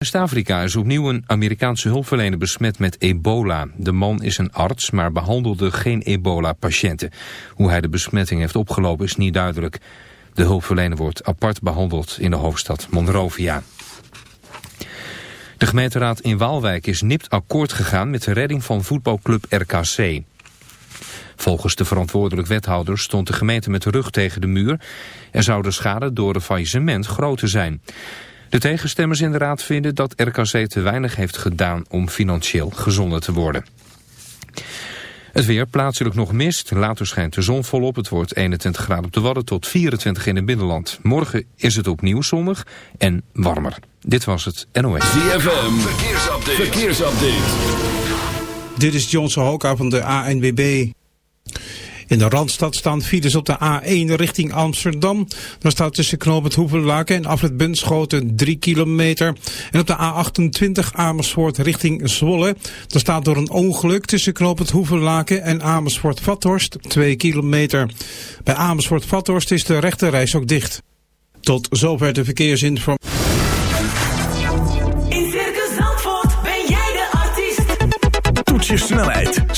West-Afrika is opnieuw een Amerikaanse hulpverlener besmet met ebola. De man is een arts, maar behandelde geen ebola-patiënten. Hoe hij de besmetting heeft opgelopen is niet duidelijk. De hulpverlener wordt apart behandeld in de hoofdstad Monrovia. De gemeenteraad in Waalwijk is nipt akkoord gegaan met de redding van voetbalclub RKC. Volgens de verantwoordelijk wethouder stond de gemeente met de rug tegen de muur... en zou de schade door een faillissement groter zijn... De tegenstemmers in de raad vinden dat RKC te weinig heeft gedaan om financieel gezonder te worden. Het weer, plaatselijk nog mist, later schijnt de zon volop. Het wordt 21 graden op de Wadden tot 24 in het binnenland. Morgen is het opnieuw zonnig en warmer. Dit was het NOS. ZFM, verkeersupdate. verkeersupdate. Dit is Johnson Hoka van de ANWB. In de Randstad staan files op de A1 richting Amsterdam. Dan staat tussen knooppunt Hoevenlaken en afrit Bunschoten 3 kilometer. En op de A28 Amersfoort richting Zwolle. Dan staat door een ongeluk tussen knooppunt Hoevenlaken en Amersfoort-Vathorst 2 kilometer. Bij Amersfoort-Vathorst is de rechterreis ook dicht. Tot zover de verkeersinformatie. je snelheid,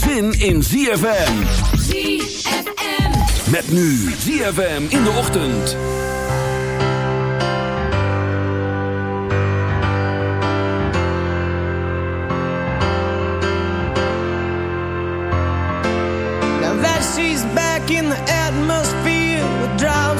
zin in ZFM. ZFM. Met nu ZFM in de ochtend. Now that she's back in the atmosphere with drops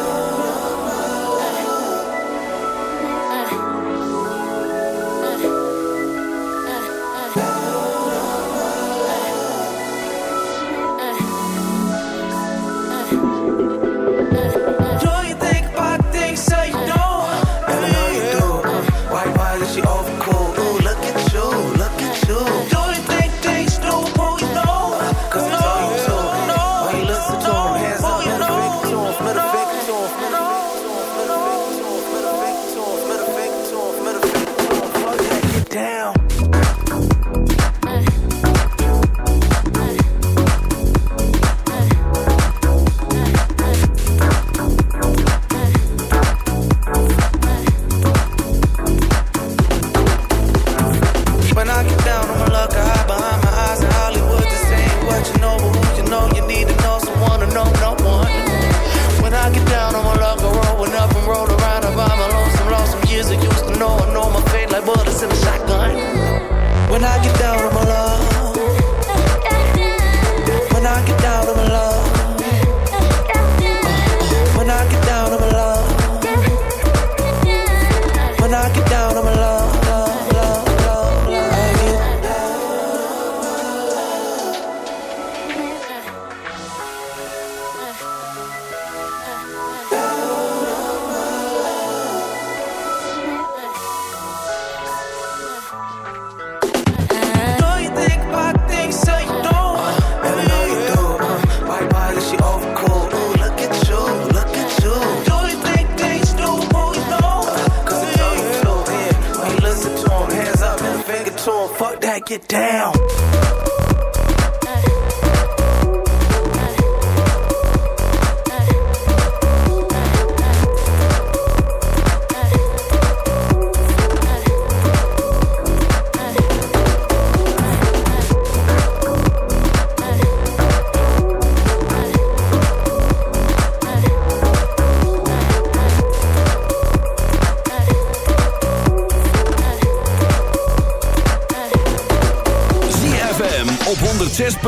Get down.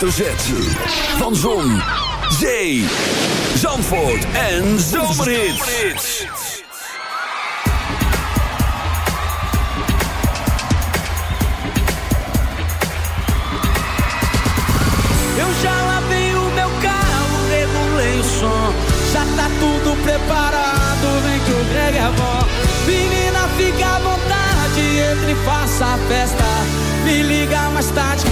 hoofdletter Van Zon, Zee, Zandvoort en Zomerhits. Eu já lavei o meu carro, regulei o som. Já tá tudo preparado, vem que o Greg é bom. Menina, fica à vontade, entre e faça a festa. Me liga mais tarde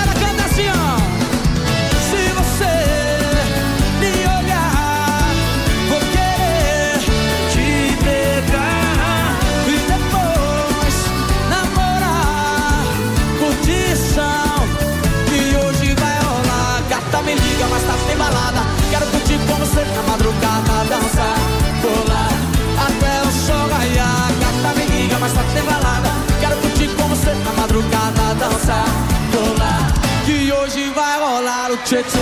me liga, mas tá sem balada. Quero curtir com você na madrugada, dançar, rolar. até o sol raiar. Gata me liga, mas tá sem balada. Quero curtir com você na madrugada, dançar, colar. Que hoje vai rolar o tchê tchê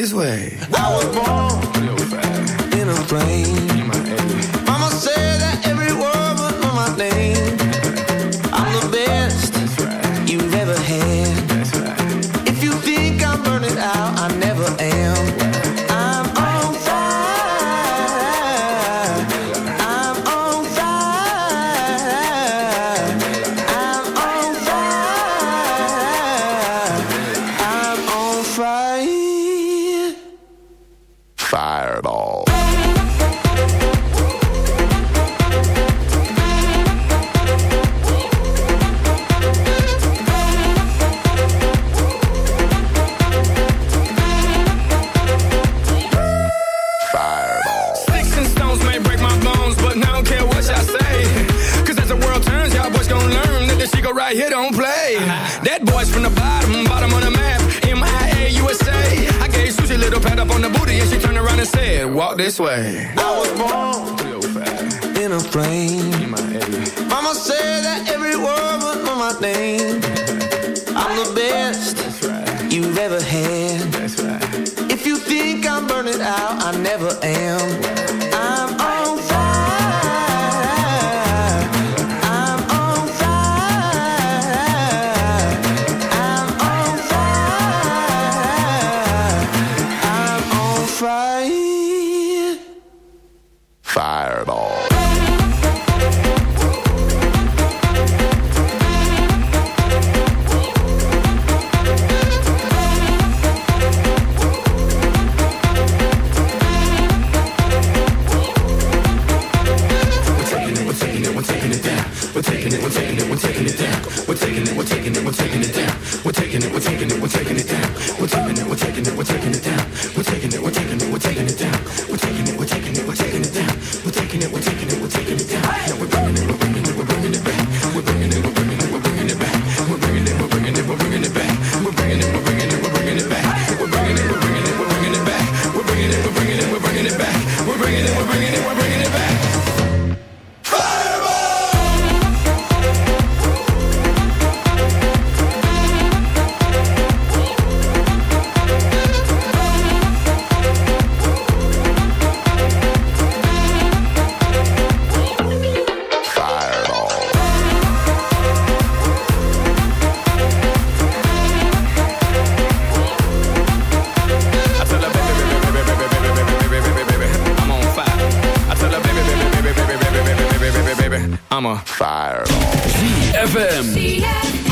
This way. I was born in a plane. Mama said that right here don't play. That boy's from the bottom, bottom of the map. M-I-A, USA. I gave Susie a little pat up on the booty and she turned around and said, Walk this way. I was born in a plane. Mama said that every word was on my name. I'm the best right. you've ever had. Right. If you think I'm burning out, I never am. Obama. Fire. ZFM.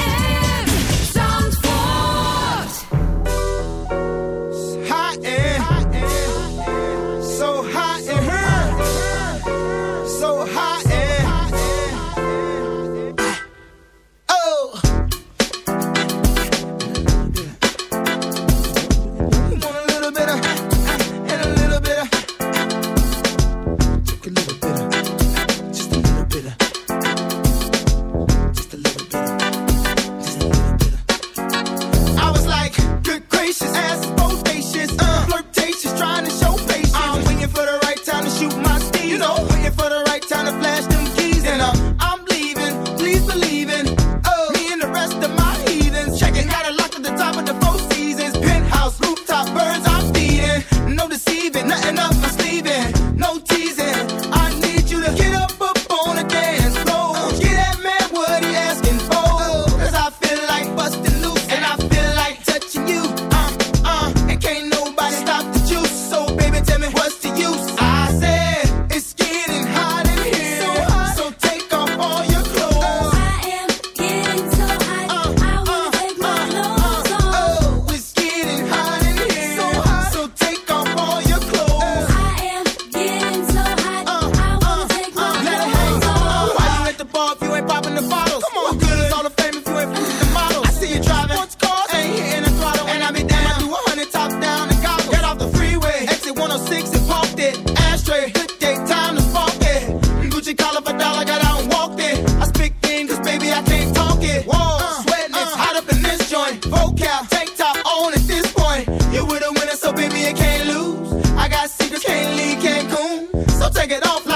Shake it off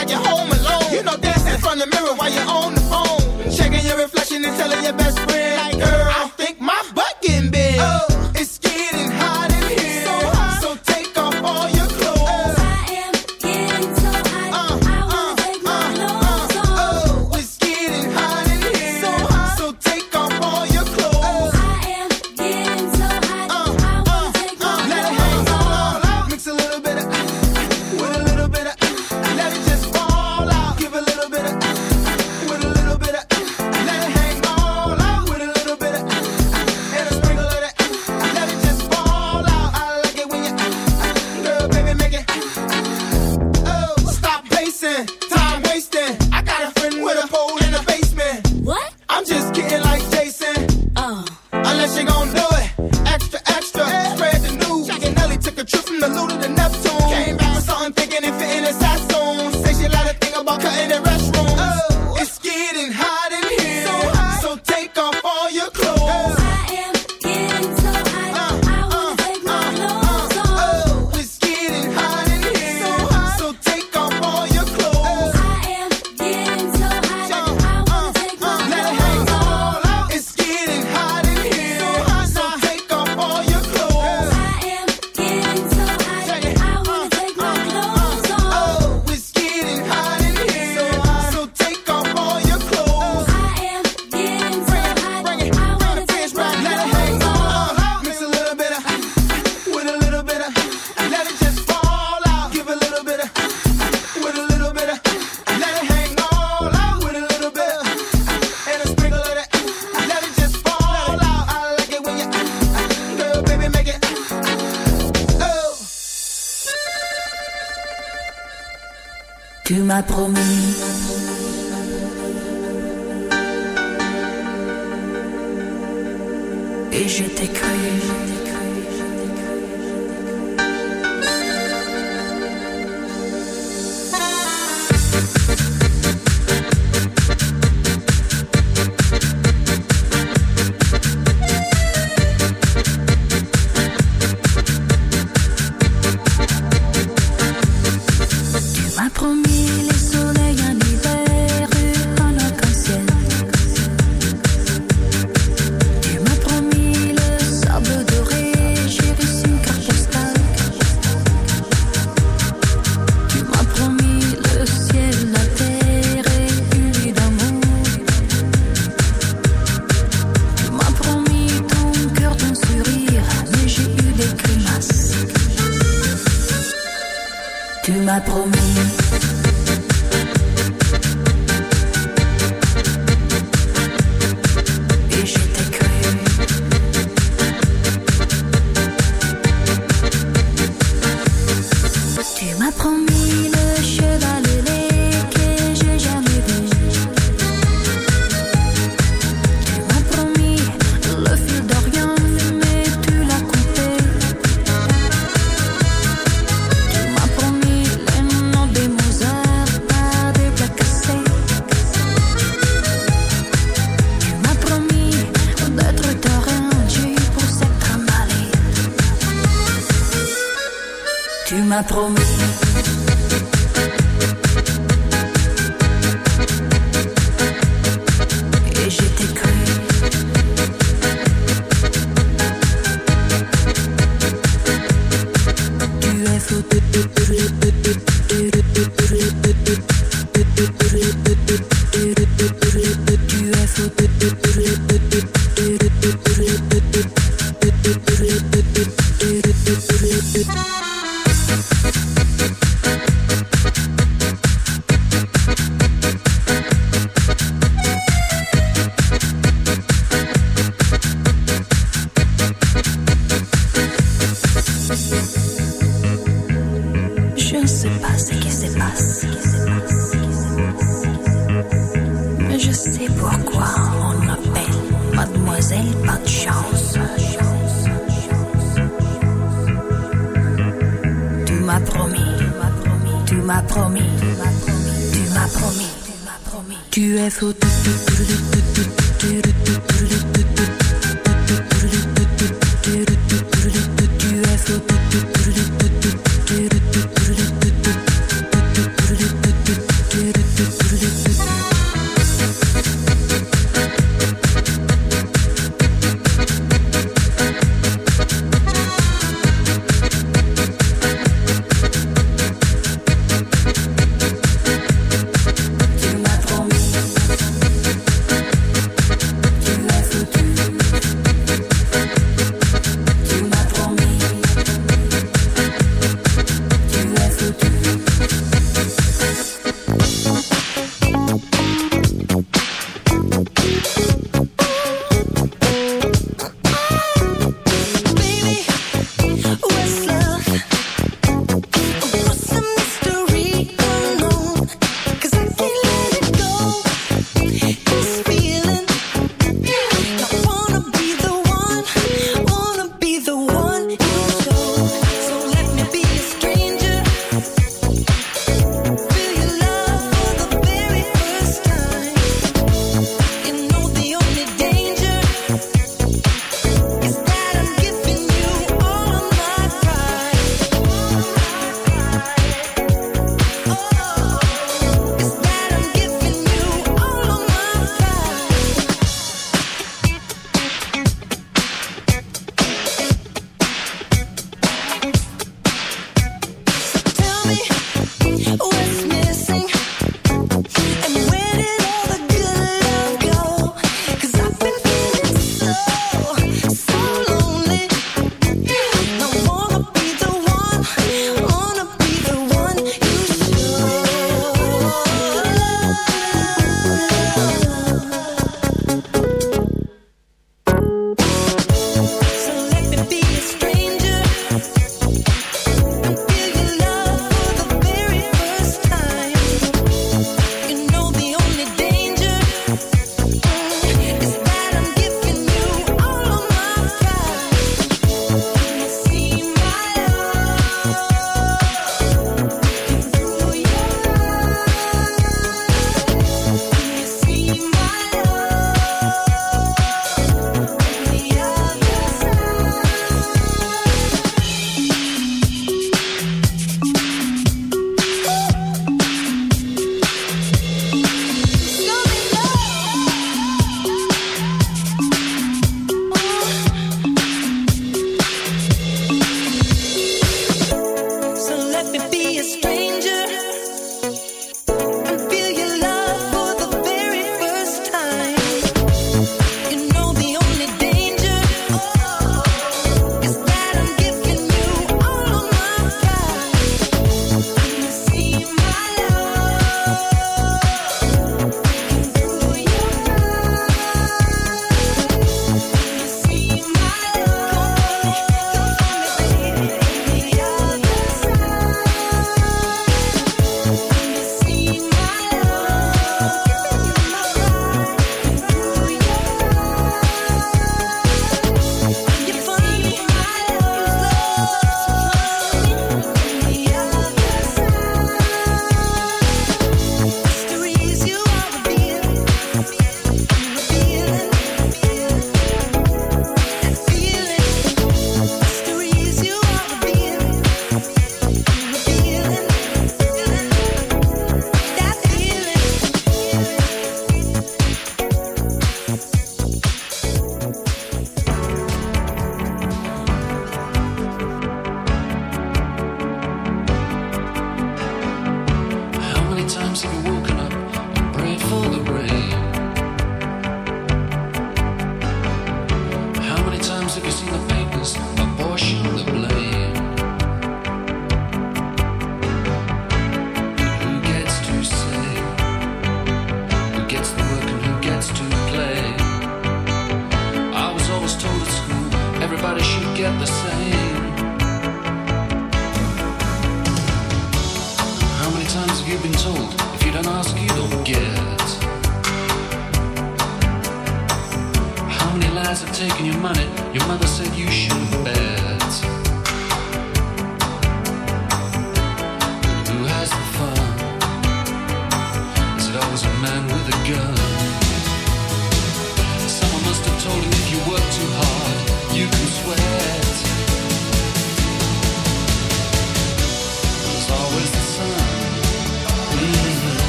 promis promis.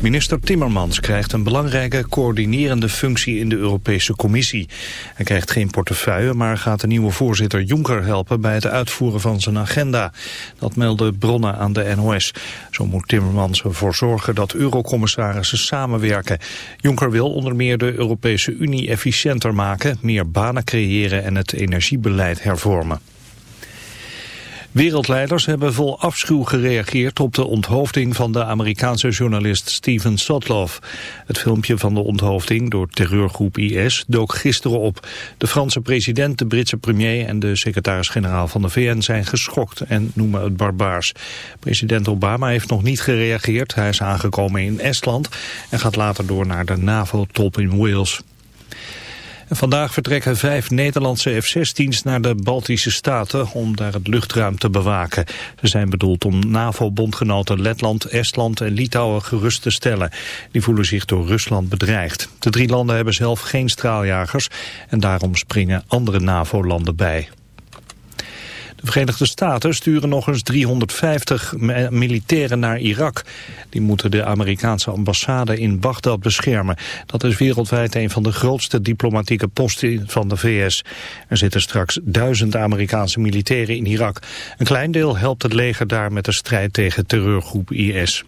Minister Timmermans krijgt een belangrijke coördinerende functie in de Europese Commissie. Hij krijgt geen portefeuille, maar gaat de nieuwe voorzitter Juncker helpen bij het uitvoeren van zijn agenda. Dat melden bronnen aan de NOS. Zo moet Timmermans ervoor zorgen dat eurocommissarissen samenwerken. Juncker wil onder meer de Europese Unie efficiënter maken, meer banen creëren en het energiebeleid hervormen. Wereldleiders hebben vol afschuw gereageerd op de onthoofding van de Amerikaanse journalist Steven Sotloff. Het filmpje van de onthoofding door terreurgroep IS dook gisteren op. De Franse president, de Britse premier en de secretaris-generaal van de VN zijn geschokt en noemen het barbaars. President Obama heeft nog niet gereageerd. Hij is aangekomen in Estland en gaat later door naar de NAVO-top in Wales. Vandaag vertrekken vijf Nederlandse F-16's naar de Baltische Staten om daar het luchtruim te bewaken. Ze zijn bedoeld om NAVO-bondgenoten Letland, Estland en Litouwen gerust te stellen. Die voelen zich door Rusland bedreigd. De drie landen hebben zelf geen straaljagers en daarom springen andere NAVO-landen bij. De Verenigde Staten sturen nog eens 350 militairen naar Irak. Die moeten de Amerikaanse ambassade in Bagdad beschermen. Dat is wereldwijd een van de grootste diplomatieke posten van de VS. Er zitten straks duizend Amerikaanse militairen in Irak. Een klein deel helpt het leger daar met de strijd tegen terreurgroep IS.